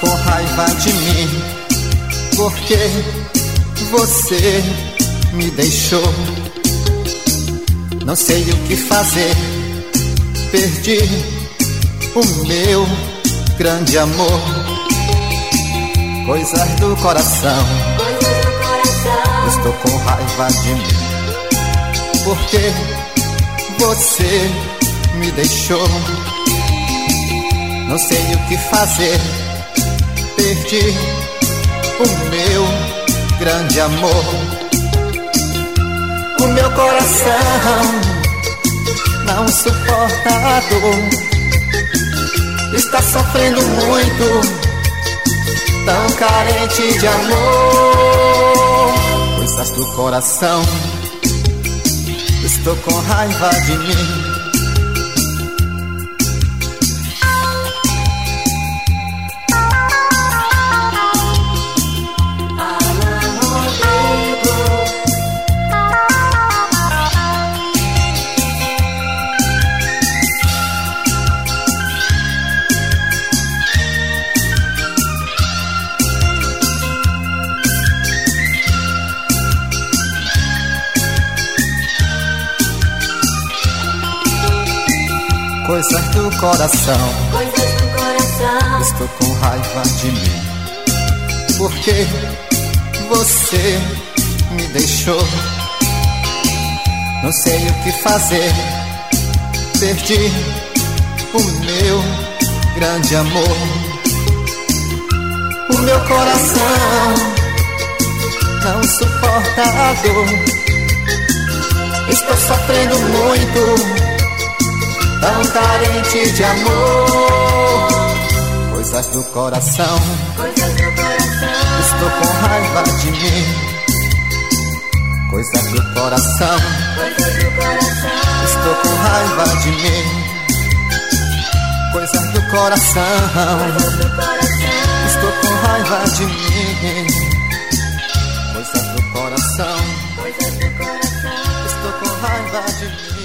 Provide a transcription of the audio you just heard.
com raiva de mim, porque você me deixou. Não sei o que fazer, perdi o meu grande amor. Coisas do coração, estou com raiva de mim, porque você me deixou. Não sei o que fazer, perdi o meu grande amor. O meu coração não suporta a dor, está sofrendo muito, tão carente de amor. Coisas do coração, estou com raiva de mim. Coisas do coração. Coisas do coração. Estou com raiva de mim. Porque você me deixou. Não sei o que fazer. Perdi o meu grande amor. O meu coração não suporta a dor. Estou sofrendo muito tão carente de amor. Coisas do coração, coisas do coração. estou com raiva de mim. Coisas do coração, coisas do coração. estou com raiva de mim. Coisas do coração, coisas do coração. estou com raiva de mim. Coisas do coração, coisas do coração. estou com raiva de mim.